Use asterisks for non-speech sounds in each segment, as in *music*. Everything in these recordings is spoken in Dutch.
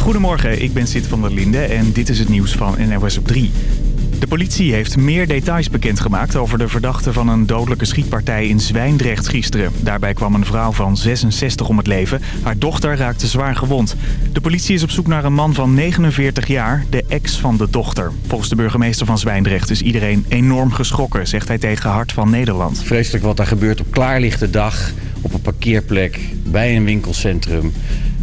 Goedemorgen, ik ben Sid van der Linde en dit is het nieuws van NOS op 3. De politie heeft meer details bekendgemaakt over de verdachte van een dodelijke schietpartij in Zwijndrecht gisteren. Daarbij kwam een vrouw van 66 om het leven. Haar dochter raakte zwaar gewond. De politie is op zoek naar een man van 49 jaar, de ex van de dochter. Volgens de burgemeester van Zwijndrecht is iedereen enorm geschrokken, zegt hij tegen Hart van Nederland. Vreselijk wat daar gebeurt op klaarlichte dag, op een parkeerplek, bij een winkelcentrum.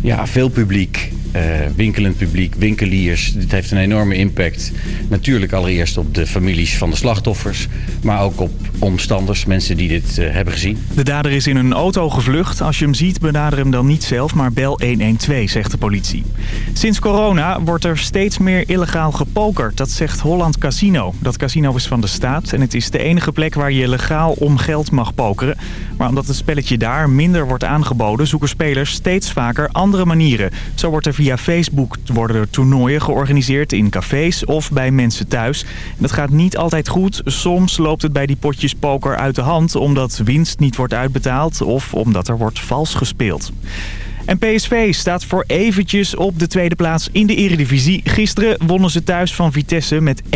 Ja, veel publiek. Uh, winkelend publiek, winkeliers. Dit heeft een enorme impact. Natuurlijk allereerst op de families van de slachtoffers. Maar ook op omstanders, mensen die dit uh, hebben gezien. De dader is in een auto gevlucht. Als je hem ziet, benader hem dan niet zelf, maar bel 112, zegt de politie. Sinds corona wordt er steeds meer illegaal gepokerd. Dat zegt Holland Casino. Dat casino is van de staat en het is de enige plek waar je legaal om geld mag pokeren. Maar omdat het spelletje daar minder wordt aangeboden, zoeken spelers steeds vaker andere manieren. Zo wordt er via Facebook worden er toernooien georganiseerd in cafés of bij mensen thuis. Dat gaat niet altijd goed. Soms loopt het bij die potjes poker uit de hand omdat winst niet wordt uitbetaald of omdat er wordt vals gespeeld. En PSV staat voor eventjes op de tweede plaats in de eredivisie. Gisteren wonnen ze thuis van Vitesse met 1-0.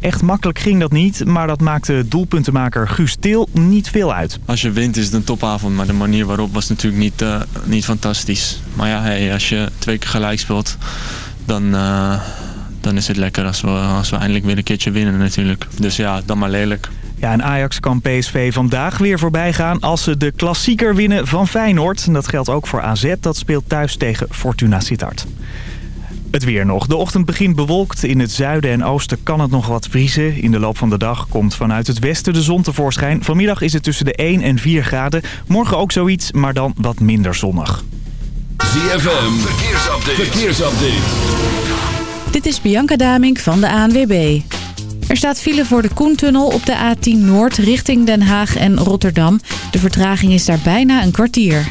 Echt makkelijk ging dat niet, maar dat maakte doelpuntenmaker Guus Til niet veel uit. Als je wint is het een topavond, maar de manier waarop was natuurlijk niet, uh, niet fantastisch. Maar ja, hey, als je twee keer gelijk speelt, dan... Uh, dan is het lekker als we, als we eindelijk weer een keertje winnen natuurlijk. Dus ja, dan maar lelijk. Ja, en Ajax kan PSV vandaag weer voorbij gaan als ze de klassieker winnen van Feyenoord. En dat geldt ook voor AZ, dat speelt thuis tegen Fortuna Sittard. Het weer nog. De ochtend begint bewolkt. In het zuiden en oosten kan het nog wat vriezen. In de loop van de dag komt vanuit het westen de zon tevoorschijn. Vanmiddag is het tussen de 1 en 4 graden. Morgen ook zoiets, maar dan wat minder zonnig. ZFM, verkeersupdate. verkeersupdate. Dit is Bianca Damink van de ANWB. Er staat file voor de Koentunnel op de A10 Noord richting Den Haag en Rotterdam. De vertraging is daar bijna een kwartier.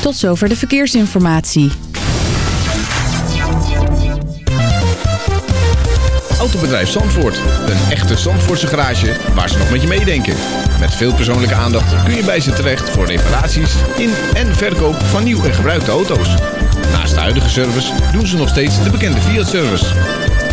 Tot zover de verkeersinformatie. Autobedrijf Zandvoort. Een echte Zandvoortse garage waar ze nog met je meedenken. Met veel persoonlijke aandacht kun je bij ze terecht voor reparaties in en verkoop van nieuw en gebruikte auto's. Naast de huidige service doen ze nog steeds de bekende Fiat-service.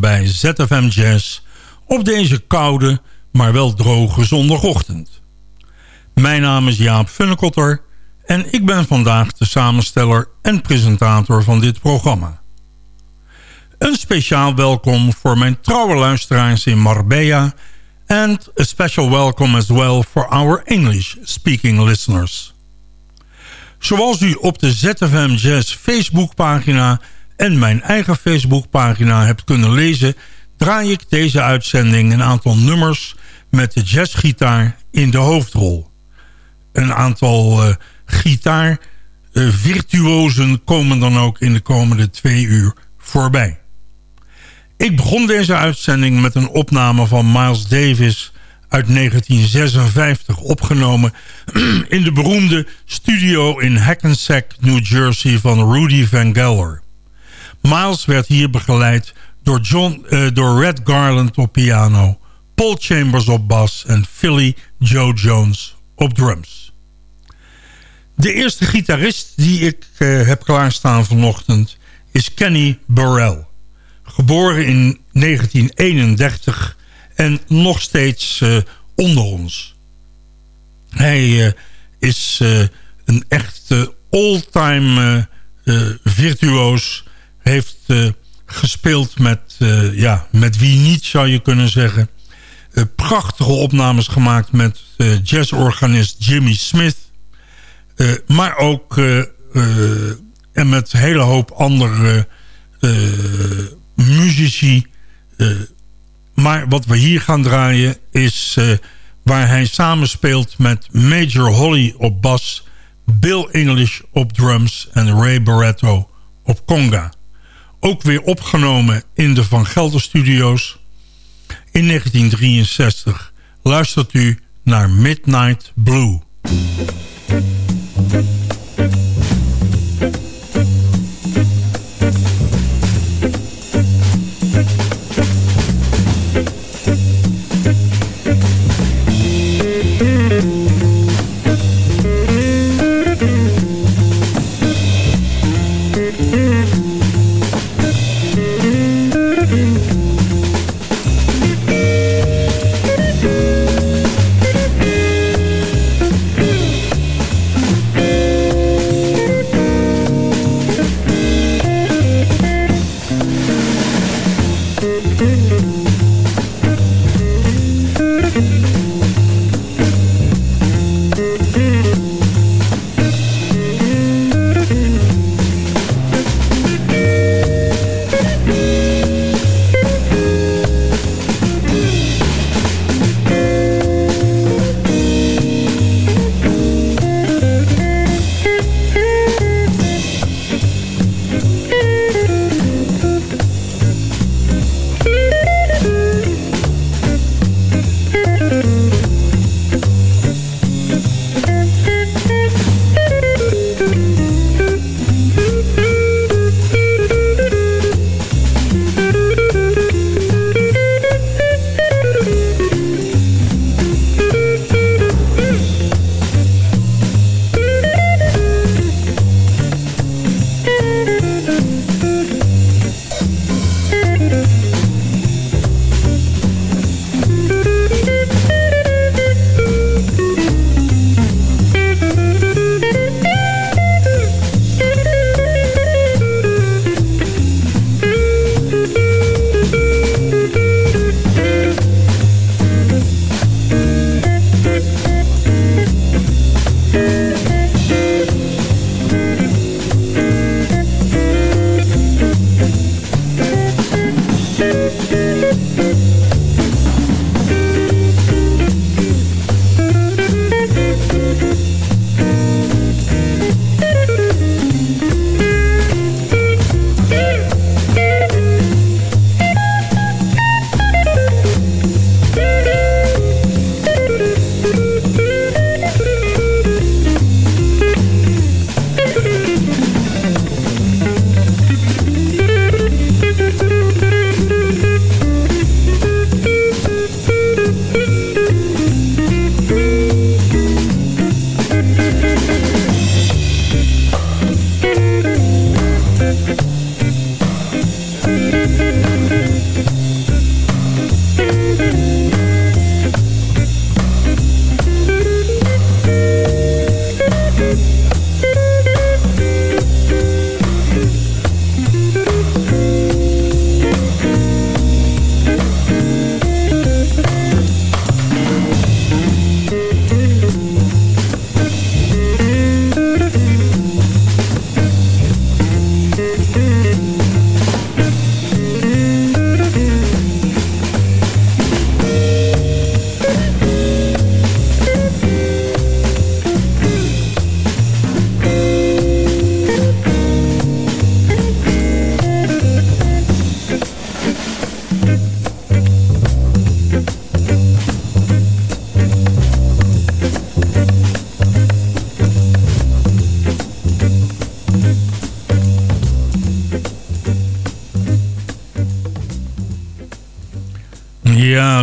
Bij ZFM Jazz op deze koude, maar wel droge zondagochtend. Mijn naam is Jaap Funnekotter en ik ben vandaag de samensteller en presentator van dit programma. Een speciaal welkom voor mijn trouwe luisteraars in Marbella... and a special welcome as well for our English-speaking listeners. Zoals u op de ZFM Jazz Facebookpagina en mijn eigen Facebookpagina hebt kunnen lezen... draai ik deze uitzending een aantal nummers met de jazzgitaar in de hoofdrol. Een aantal uh, gitaarvirtuosen komen dan ook in de komende twee uur voorbij. Ik begon deze uitzending met een opname van Miles Davis uit 1956 opgenomen *clears throat* in de beroemde studio in Hackensack, New Jersey van Rudy Van Gelder. Miles werd hier begeleid door, John, uh, door Red Garland op piano, Paul Chambers op bas en Philly Joe Jones op drums. De eerste gitarist die ik uh, heb klaarstaan vanochtend is Kenny Burrell. Geboren in 1931 en nog steeds uh, onder ons. Hij is een echte all-time virtuoos. Heeft gespeeld met, ja, met wie niet zou je kunnen zeggen. prachtige opnames gemaakt met jazzorganist Jimmy Smith. maar ook en met een hele hoop andere muzici. Maar wat we hier gaan draaien is waar hij samenspeelt met Major Holly op bas... Bill English op drums en Ray Barretto op conga. Ook weer opgenomen in de Van Gelder Studios. In 1963 luistert u naar Midnight Blue.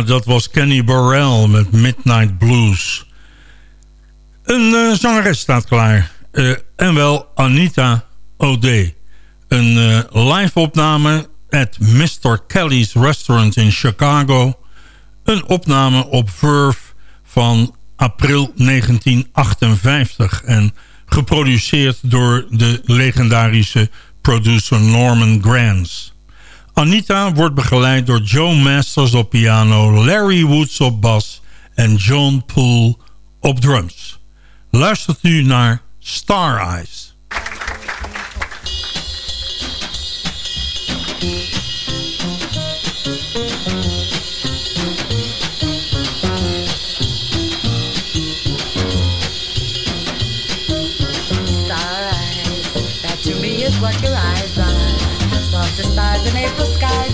Dat was Kenny Burrell met Midnight Blues. Een uh, zangeres staat klaar. Uh, en wel Anita O'Day. Een uh, live opname at Mr. Kelly's Restaurant in Chicago. Een opname op Verve van april 1958. En geproduceerd door de legendarische producer Norman Granz. Anita wordt begeleid door Joe Masters op piano, Larry Woods op bas en John Poole op drums. Luistert u naar Star Eyes.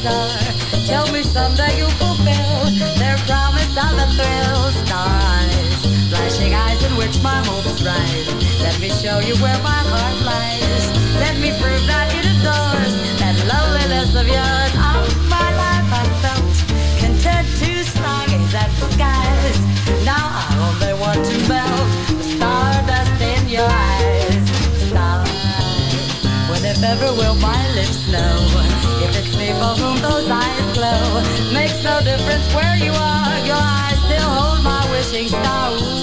Are. Tell me someday you'll fulfill their promise of a thrill. Star eyes, flashing eyes in which my hopes rise. Let me show you where my heart lies. Let me prove that it adores that loneliness of yours. All my life I felt content to stargaze at the skies. Now I only want to melt the stardust in your eyes. If ever will my lips know whom those eyes glow. Makes no difference where you are. Your eyes still hold my wishing star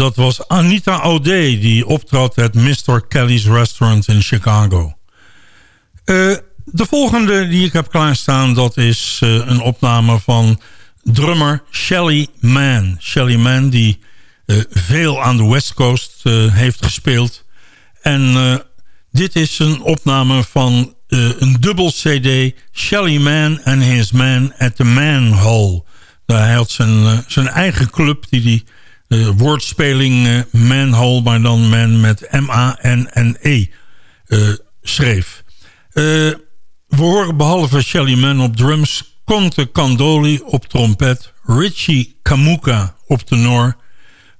dat was Anita O'Day die optrad at Mr. Kelly's Restaurant in Chicago. Uh, de volgende die ik heb klaarstaan, dat is uh, een opname van drummer Shelly Mann. Shelly Mann die uh, veel aan de West Coast heeft gespeeld. En dit is een opname van een dubbel cd Shelly Mann and His Man at the Manhole. Hij had zijn, zijn eigen club die hij de woordspeling uh, manhole, maar dan man met M-A-N-N-E uh, schreef. We horen behalve Shelly Man op drums, Conte Candoli op trompet, Richie Kamuka op tenor,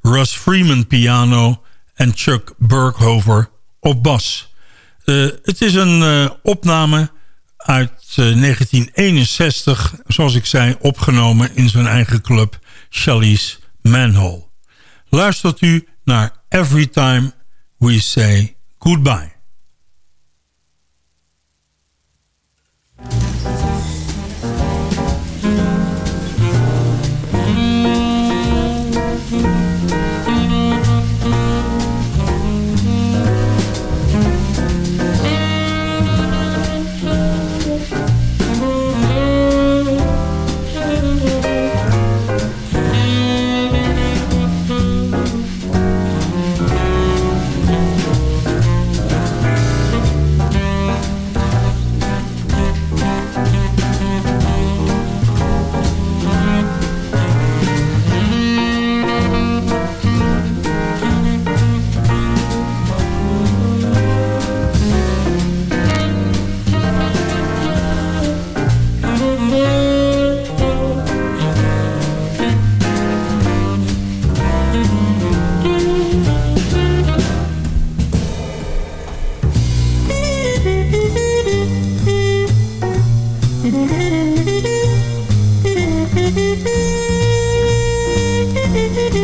Russ Freeman piano en Chuck Burkhover op bas. het is een opname uit 1961, zoals ik zei, opgenomen in zijn eigen club Shelly's Manhole luistert u naar Every Time We Say Goodbye.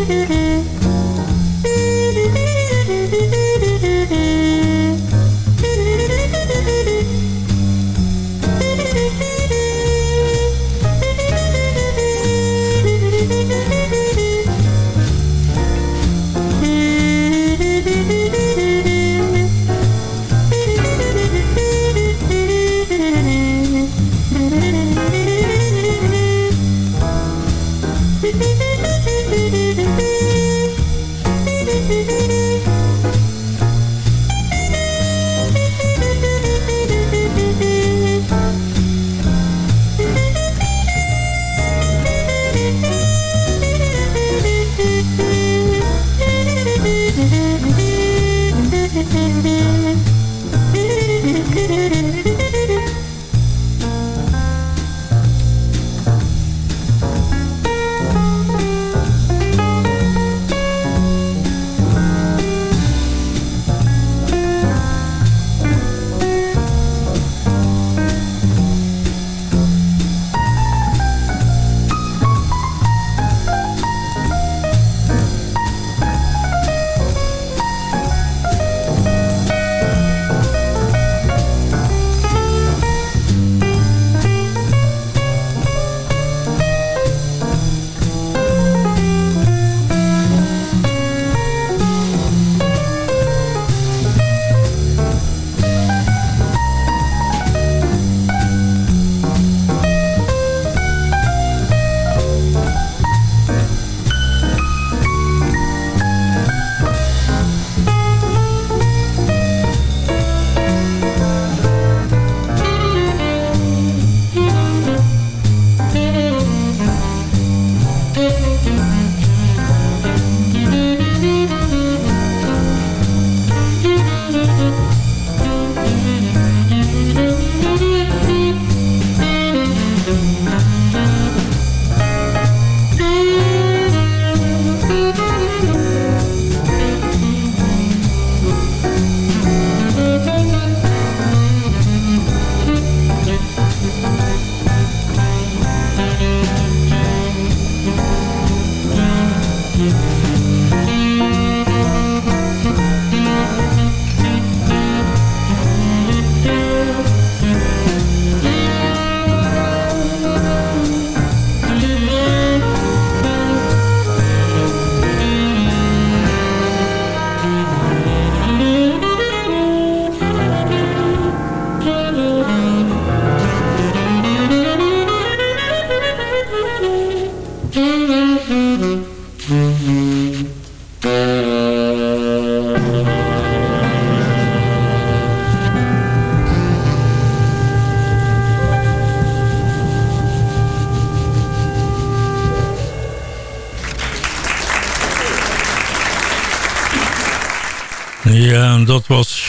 Ja, en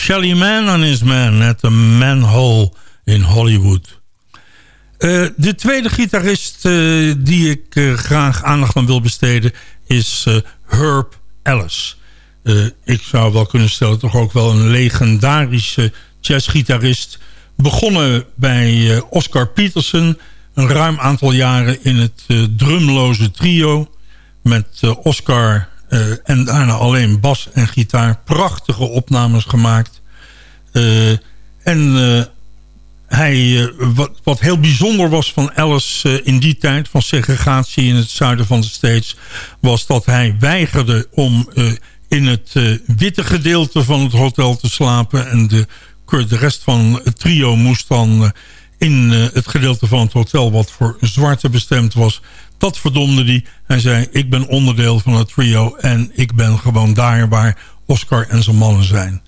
Shelly Man and His Man at the Manhole in Hollywood. Eh, de tweede gitarist eh, die ik eh, graag aandacht aan wil besteden is Herb Ellis. ik zou wel kunnen stellen toch ook wel een legendarische jazzgitarist. Begonnen bij Oscar Peterson. Een ruim aantal jaren in het drumloze trio. Met Oscar uh, en daarna alleen bas en gitaar. Prachtige opnames gemaakt. Uh, en uh, hij, wat, wat, heel bijzonder was van Alice in die tijd... van segregatie in het zuiden van de States... was dat hij weigerde om in het witte gedeelte van het hotel te slapen... en de, de rest van het trio moest dan in het gedeelte van het hotel... wat voor zwarte bestemd was dat verdomde hij. Hij zei, ik ben onderdeel van het trio... en ik ben gewoon daar waar Oscar en zijn mannen zijn.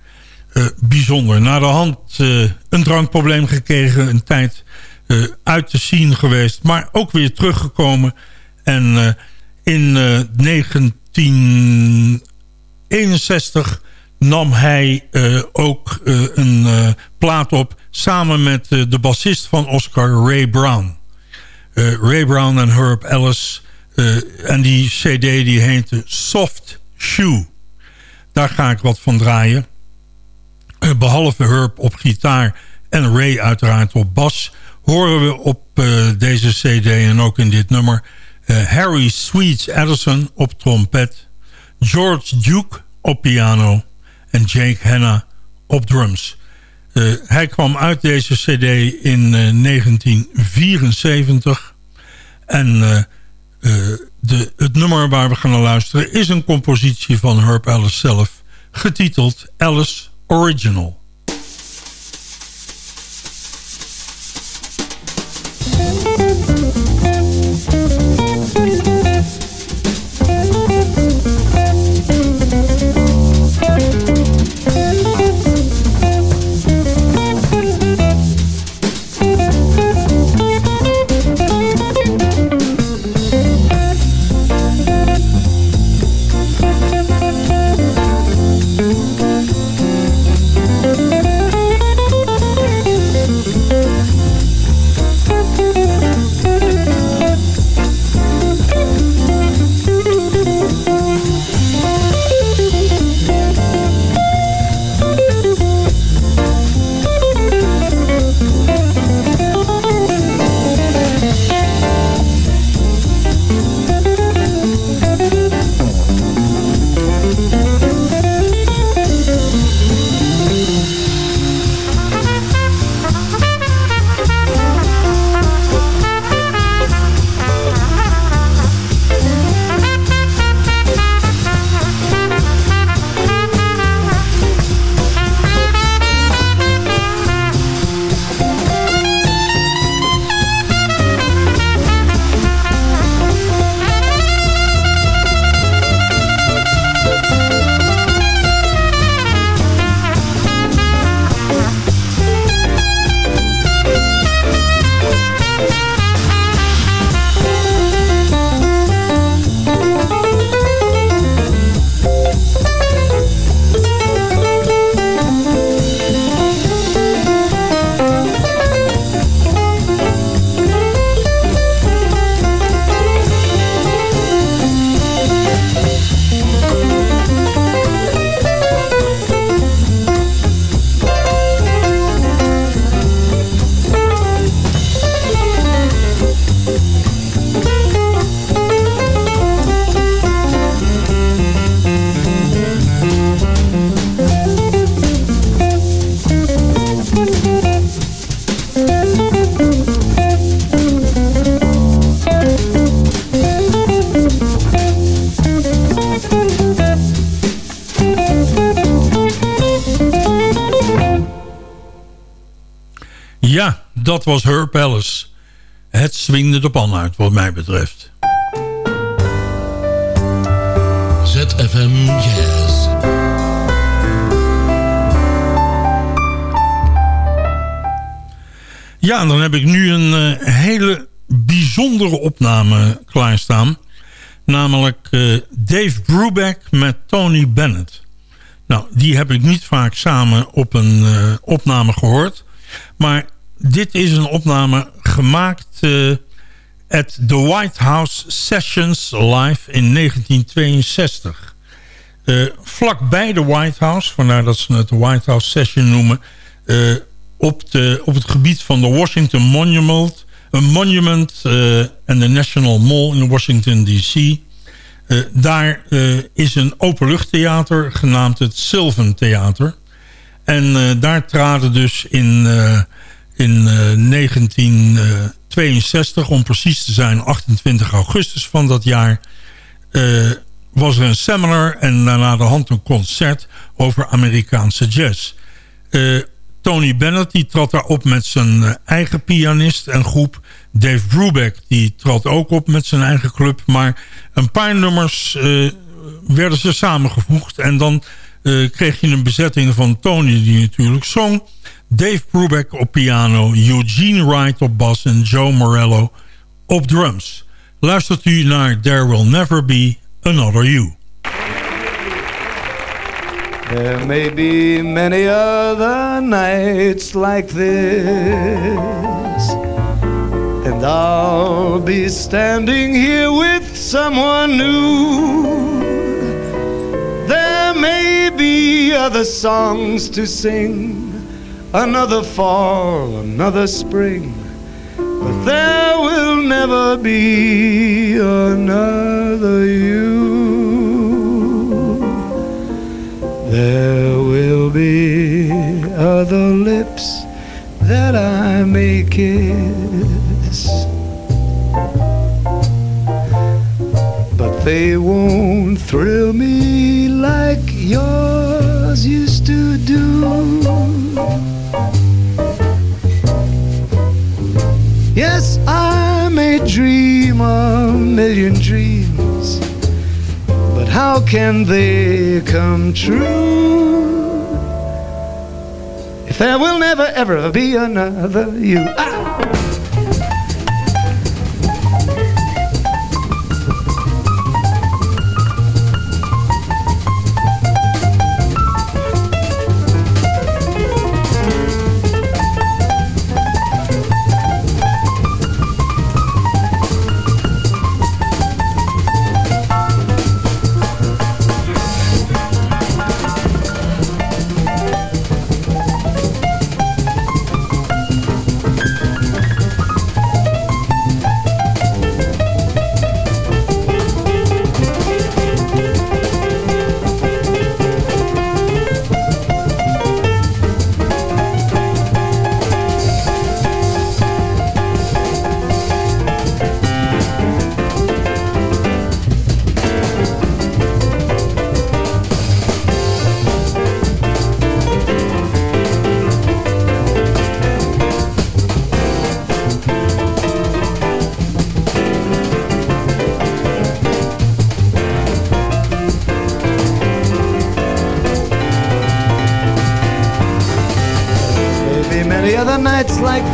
Uh, bijzonder. Na de hand uh, een drankprobleem gekregen. Een tijd uh, uit de scene geweest. Maar ook weer teruggekomen. En in 1961 nam hij ook een plaat op... samen met de bassist van Oscar, Ray Brown. Eh, Ray Brown en Herb Ellis. Eh, en die cd die heette Soft Shoe. Daar ga ik wat van draaien. Eh, behalve Herb op gitaar en Ray uiteraard op bas... horen we op deze cd en ook in dit nummer... Harry Sweets Edison op trompet. George Duke op piano. En Jake Hanna op drums. Hij kwam uit deze cd in 1974. En de, het nummer waar we gaan luisteren... is een compositie van Herb Ellis zelf... getiteld Alice Original. Dat was Her Palace. Het swingde de pan uit, wat mij betreft. ZFM Jazz. Ja, dan heb ik nu een uh, hele bijzondere opname klaarstaan. Namelijk uh, Dave Brubeck met Tony Bennett. Nou, die heb ik niet vaak samen op een uh, opname gehoord. Maar dit is een opname gemaakt uh, at the White House Sessions live in 1962. Uh, eh, vlakbij de White House, vandaar dat ze het de White House Session noemen... Uh, op, de, op het gebied van de Washington Monument... een monument en de National Mall in Washington D.C. daar is een openluchttheater genaamd het Sylvan Theater. En daar traden dus in in 1962, eh, om precies te zijn 28 augustus van dat jaar... Uh, was er een seminar en daarna de hand een concert over Amerikaanse jazz. Tony Bennett die trad daar op met zijn eigen pianist en groep. Dave Brubeck die trad ook op met zijn eigen club. Maar een paar nummers werden ze samengevoegd. En dan kreeg je een bezetting van Tony die natuurlijk zong. Dave Brubeck op piano, Eugene Wright op bas en Joe Morello op drums. Luistert u naar There Will Never Be Another You. There may be many other nights like this And I'll be standing here with someone new There may be other songs to sing Another fall, another spring, but there will never be another you. There will be other lips that I may kiss. But they won't thrill me like yours used to do. Dream a million dreams, but how can they come true if there will never ever be another you? Ah!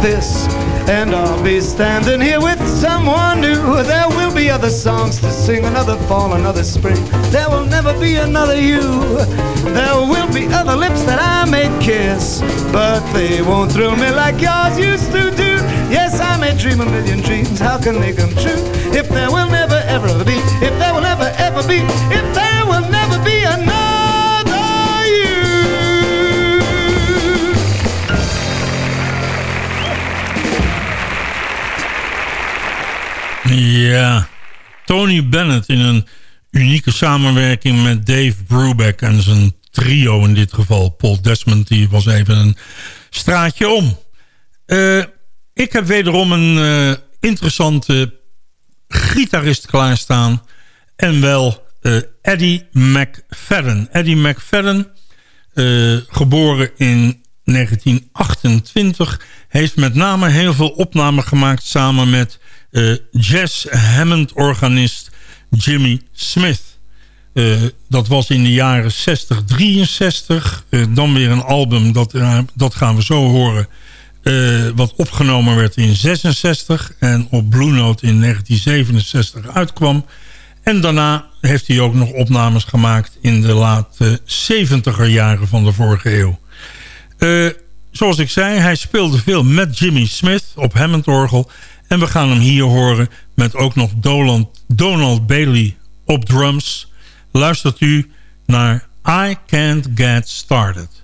This, and I'll be standing here with someone new. There will be other songs to sing, another fall, another spring. There will never be another you. There will be other lips that I may kiss, but they won't thrill me like yours used to do. Yes, I may dream a million dreams. How can they come true if there will never ever be? If there will never ever be? If there will never be another Ja, Tony Bennett in een unieke samenwerking met Dave Brubeck en zijn trio in dit geval. Paul Desmond die was even een straatje om. Eh, ik heb wederom een eh, interessante gitarist klaarstaan. En wel eh, Eddie McFadden. Eddie McFadden, geboren in 1928... heeft met name heel veel opnamen gemaakt samen met eh, jazz Hammond-organist Jimmy Smith. Eh, dat was in de jaren 60, 63. Eh, dan weer een album, dat, dat gaan we zo horen... wat opgenomen werd in 66 en op Blue Note in 1967 uitkwam. En daarna heeft hij ook nog opnames gemaakt in de late 70er jaren van de vorige eeuw. Zoals ik zei, hij speelde veel met Jimmy Smith op Hammond-orgel. En we gaan hem hier horen met ook nog Donald, Donald Bailey op drums. Luistert u naar I Can't Get Started.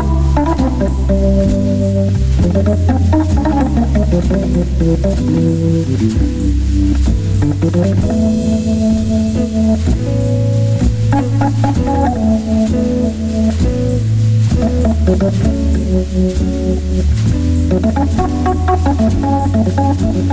Thank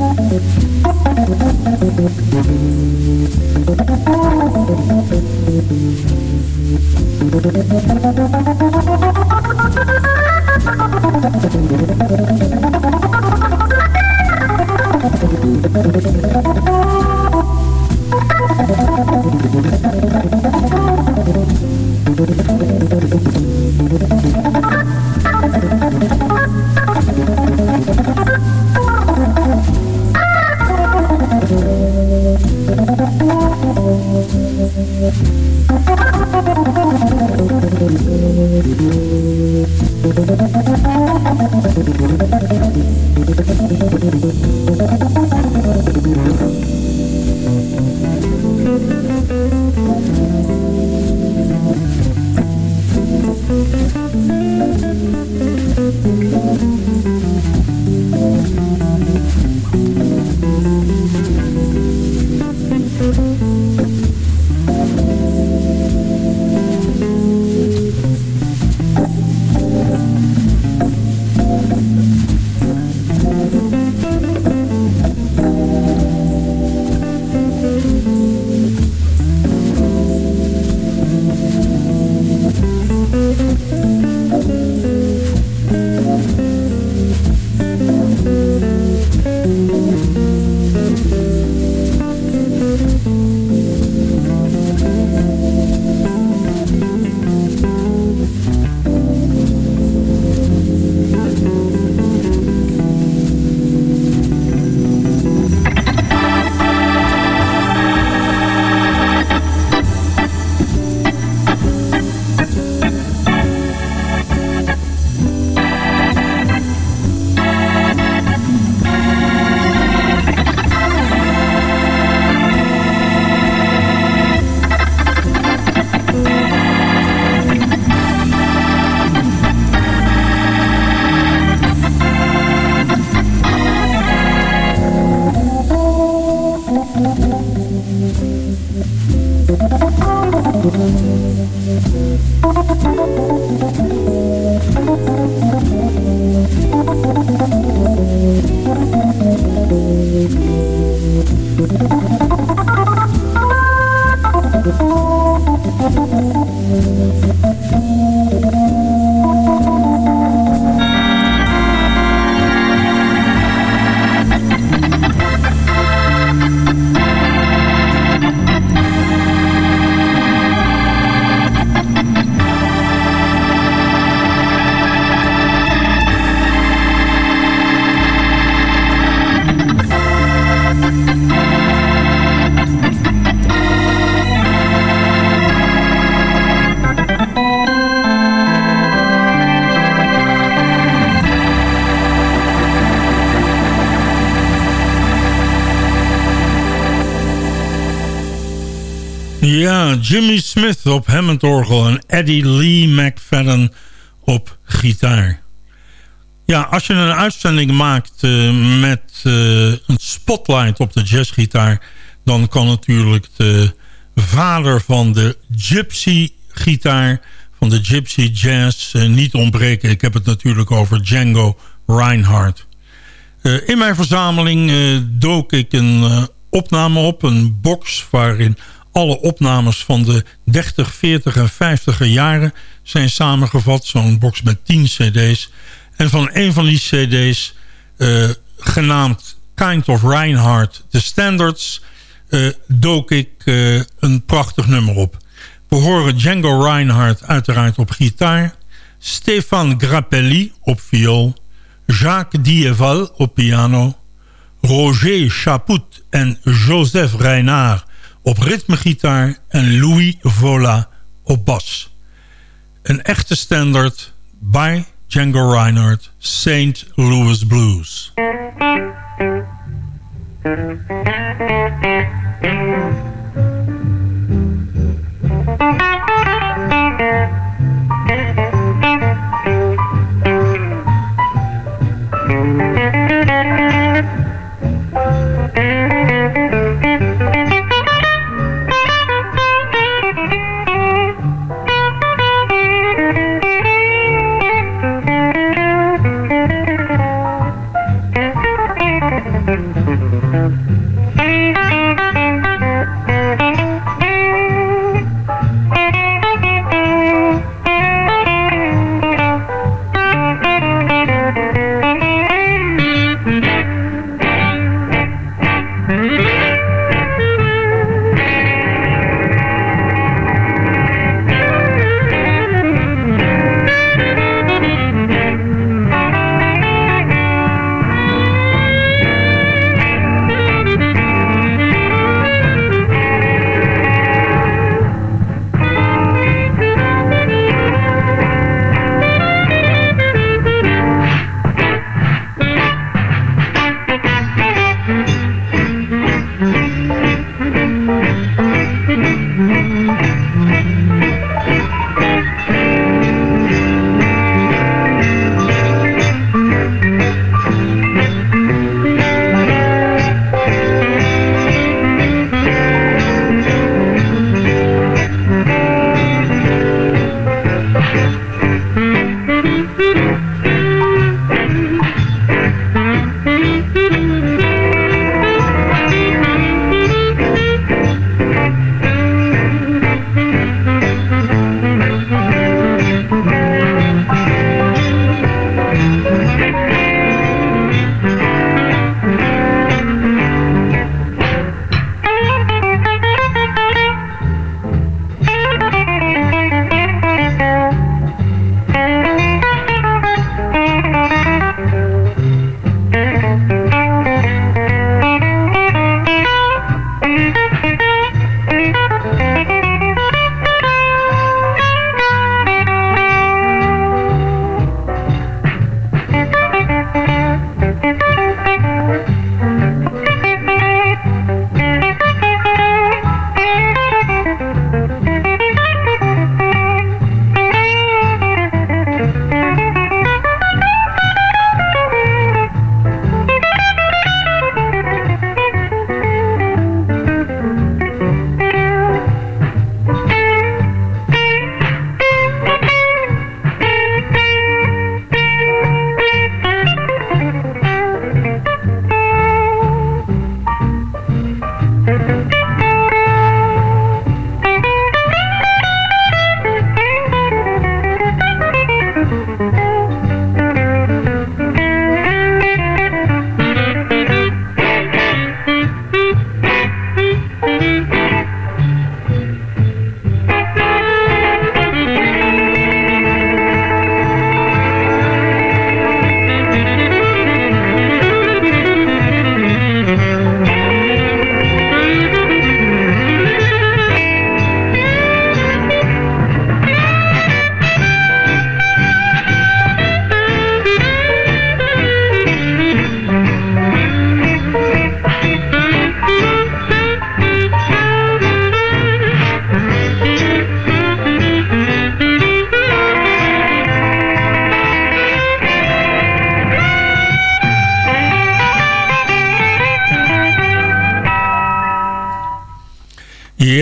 Jimmy Smith op Hammond-orgel en Eddie Lee McFadden op gitaar. Ja, als je een uitzending maakt uh, met uh, een spotlight op de jazzgitaar... dan kan natuurlijk de vader van de gypsy-gitaar... van de gypsy jazz uh, niet ontbreken. Ik heb het natuurlijk over Django Reinhardt. in mijn verzameling dook ik een opname op, een box... waarin alle opnames van de 30, 40 en 50 jaren zijn samengevat. Zo'n box met 10 cd's. En van een van die cd's, uh, genaamd Kind of Reinhardt, The Standards... Uh, dook ik uh, een prachtig nummer op. We horen Django Reinhardt uiteraard op gitaar... Stefan Grappelli op viool... Jacques Dieval op piano... Roger Chaput en Joseph Reinard op ritmegitaar en Louis Vola op bas. Een echte standard by Django Reinhardt, St. Louis Blues.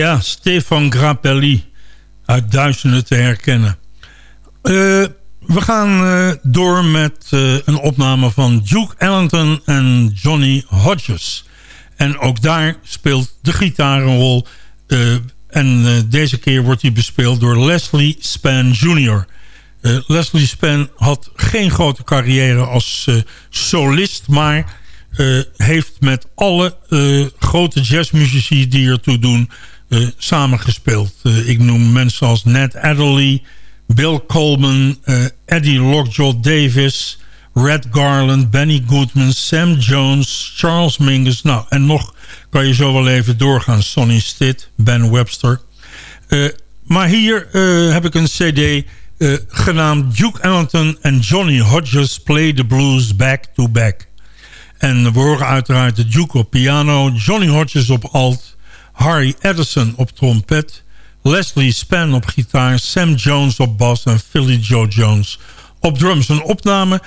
Ja, Stefan Grappelli. Uit duizenden te herkennen. Eh, we gaan eh, door met eh, een opname van Duke Ellington en Johnny Hodges. En ook daar speelt de gitaar een rol. en deze keer wordt hij bespeeld door Leslie Span Jr. Leslie Span had geen grote carrière als solist... maar heeft met alle grote jazzmuzici die ertoe doen samengespeeld. Uh, ik noem mensen als Ned Adderley, Bill Coleman, uh, Eddie Lockjaw Davis... Red Garland, Benny Goodman, Sam Jones, Charles Mingus. Nou, en nog kan je zo wel even doorgaan. Sonny Stitt, Ben Webster. maar hier heb ik een cd genaamd Duke Ellington en Johnny Hodges Play the Blues Back to Back. En we horen uiteraard de Duke op piano, Johnny Hodges op alt... Harry Edison op trompet... Leslie Span op gitaar, Sam Jones op bas en Philly Joe Jones op drums. Een opname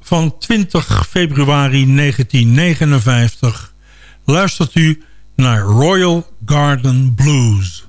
van 20 februari 1959. Luistert u naar Royal Garden Blues.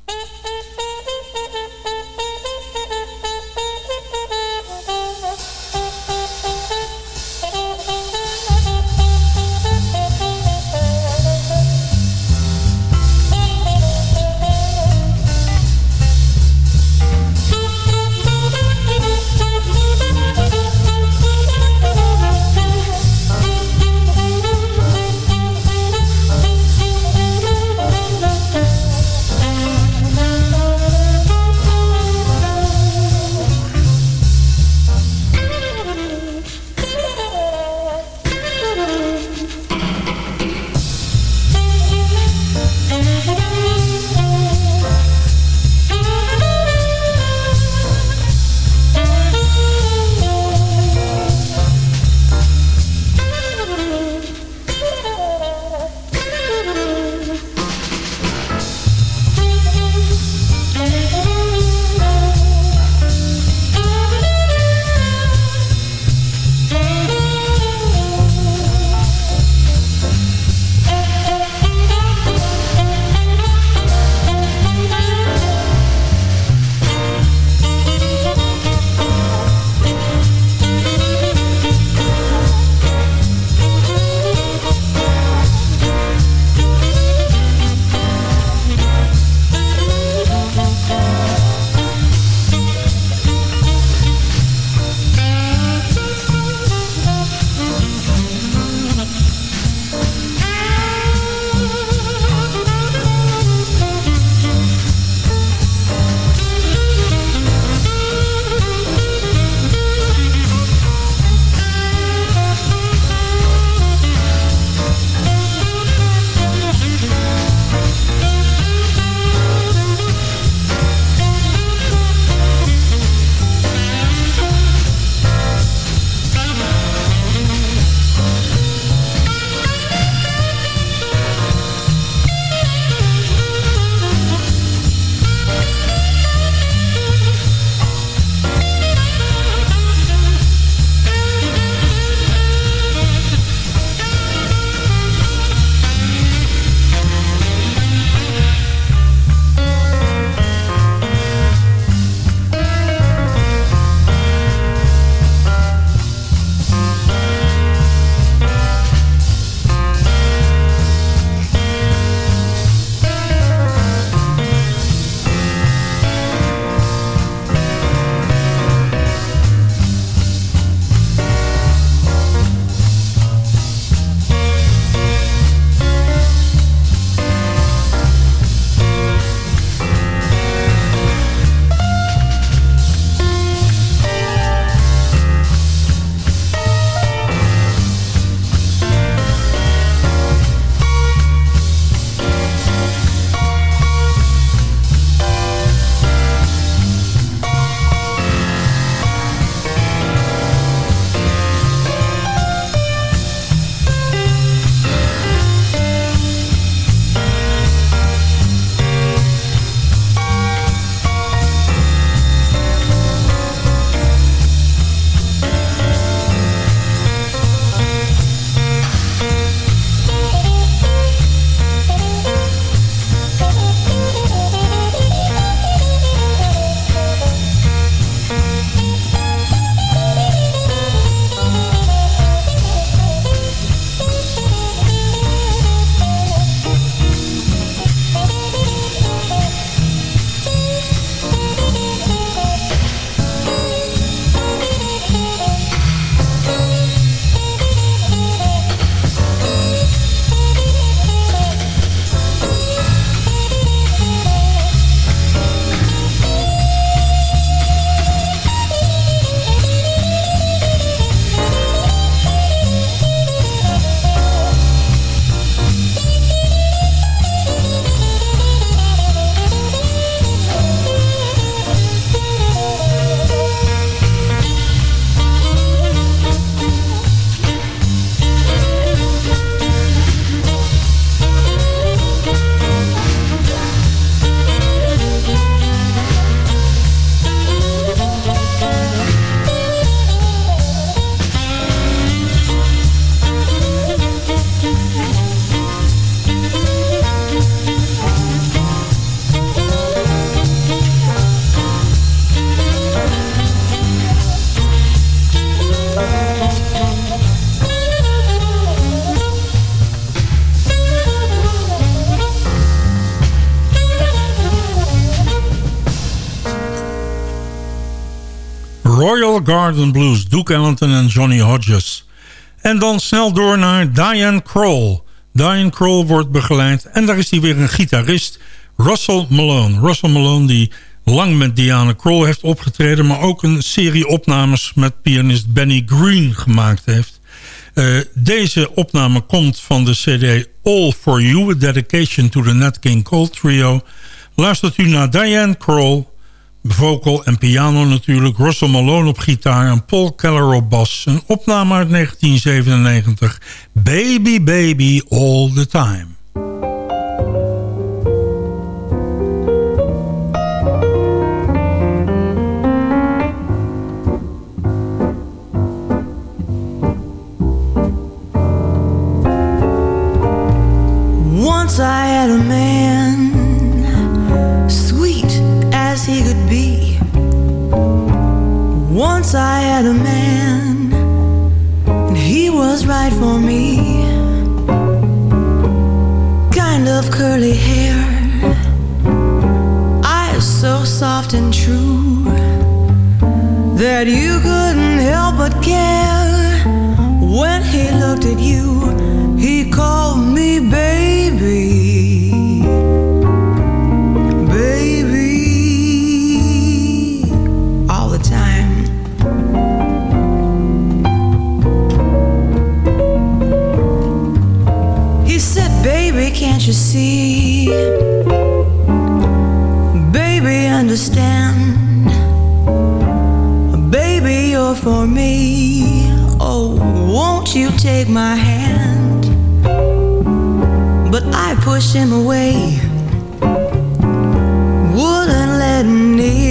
Royal Garden Blues, Duke Ellington en Johnny Hodges. En dan snel door naar Diane Kroll. Diane Kroll wordt begeleid en daar is hij weer een gitarist, Russell Malone. Russell Malone die lang met Diana Kroll heeft opgetreden... maar ook een serie opnames met pianist Benny Green gemaakt heeft. Uh, deze opname komt van de cd All For You... A Dedication to the Nat King Cole Trio. Luistert u naar Diane Kroll, vocal en piano natuurlijk... Russell Malone op gitaar en Paul Keller op bas. Een opname uit 1997. Baby, baby, all the time. Once I had a man, and he was right for me. Kind of curly hair, eyes so soft and true that you couldn't help but care when he looked at you. You see? Baby, understand. Baby, you're for me. Oh, won't you take my hand? But I push him away, wouldn't let him near,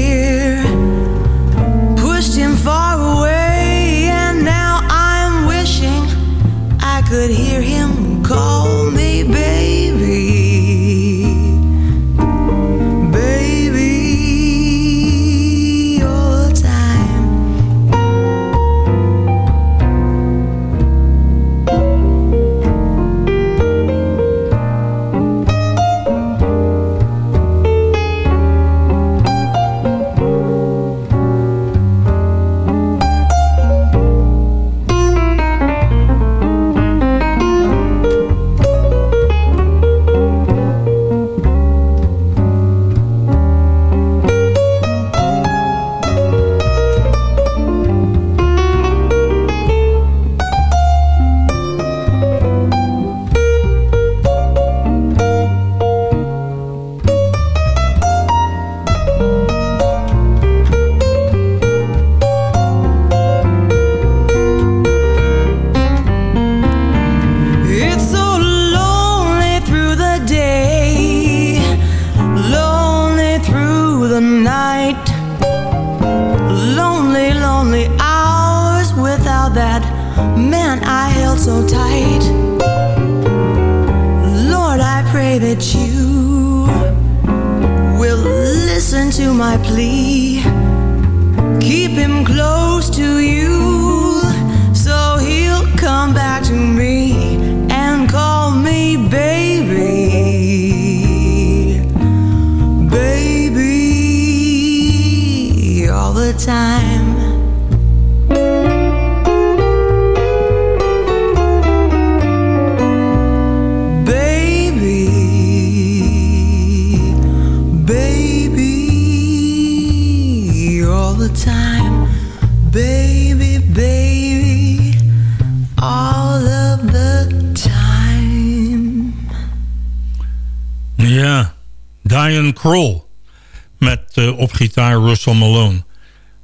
Russell Malone.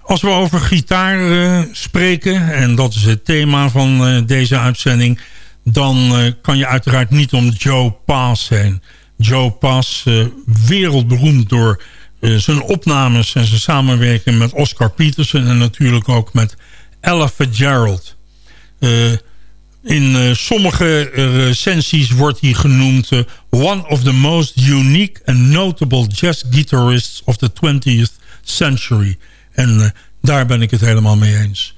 Als we over gitaar eh, spreken, en dat is het thema van eh, deze uitzending... dan eh, kan je uiteraard niet om Joe Pass heen. Joe Pass, wereldberoemd door zijn opnames en zijn samenwerking met Oscar Peterson... en natuurlijk ook met Ella Fitzgerald. In sommige recensies wordt hij genoemd... one of the most unique and notable jazz guitarists of the 20th century. En eh, daar ben ik het helemaal mee eens.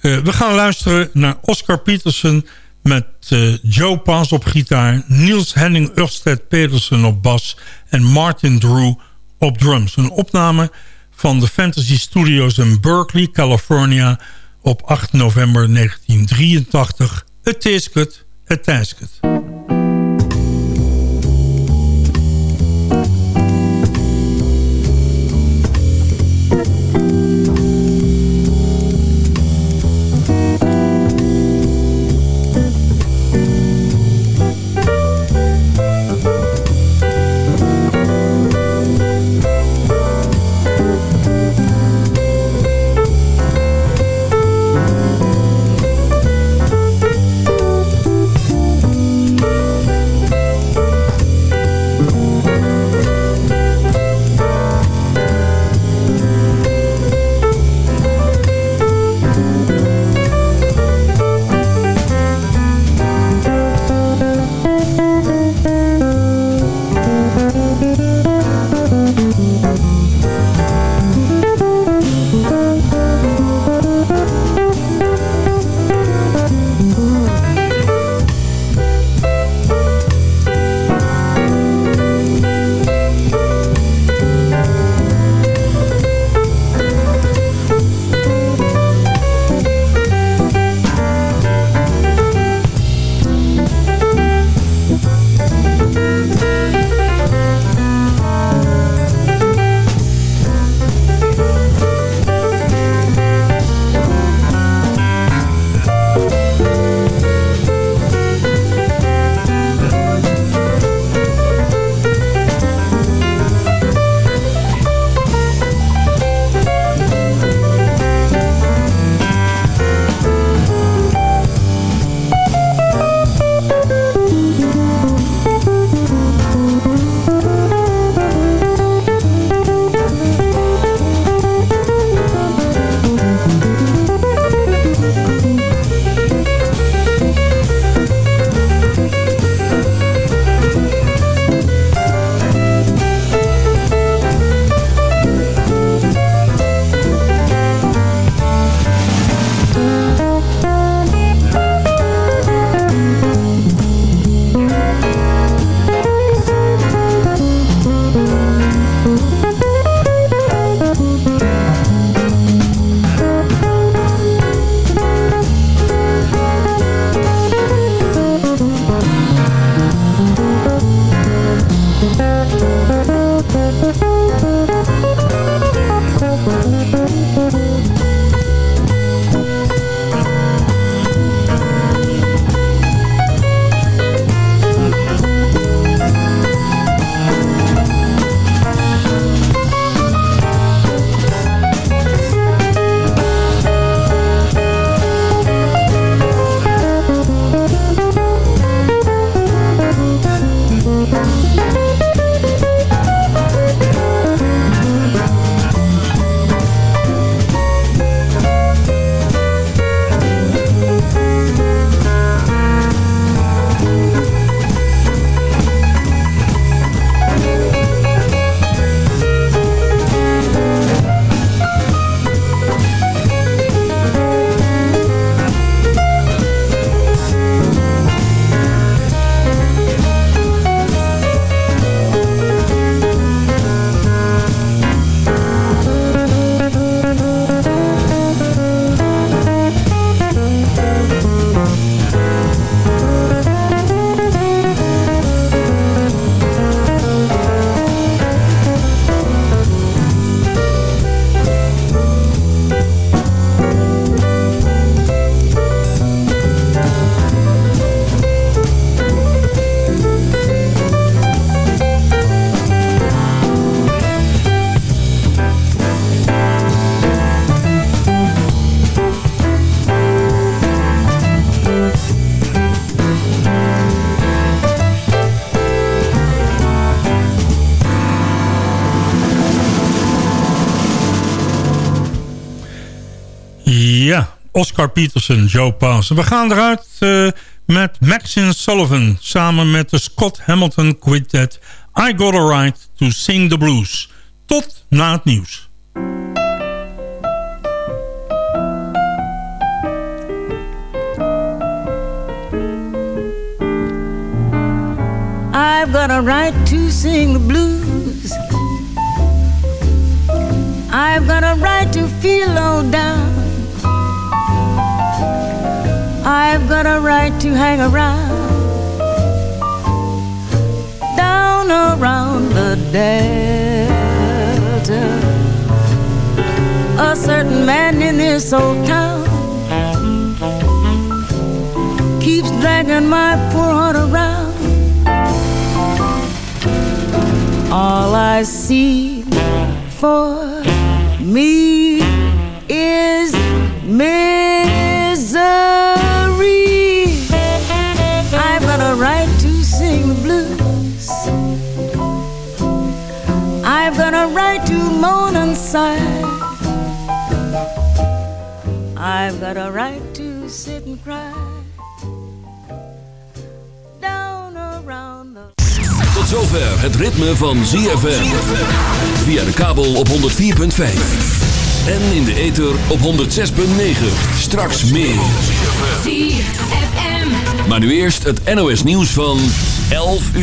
Eh, we gaan luisteren naar Oscar Peterson met eh, Joe Pass op gitaar... Niels Henning Ørsted Petersen op bas... en Martin Drew op drums. Een opname van de Fantasy Studios in Berkeley, California op 8 november 1983. Het Tisket, het Tasket. Oscar Peterson, Joe Pass. We gaan eruit uh, met Maxine Sullivan... samen met de Scott Hamilton Quintet... I Got a Right to Sing the Blues. Tot na het nieuws. I've got a right to sing the blues got a right to feel low down. Got a right to hang around. Down around the delta. A certain man in this old town keeps dragging my poor heart around. All I see for me is misery. Sigh. I've got a right to sit and cry. Down around the Tot zover het ritme van ZFM. Via de kabel op 104.5. En in de ether op 106.9. Straks meer. Maar nu eerst het NOS nieuws van 11 uur.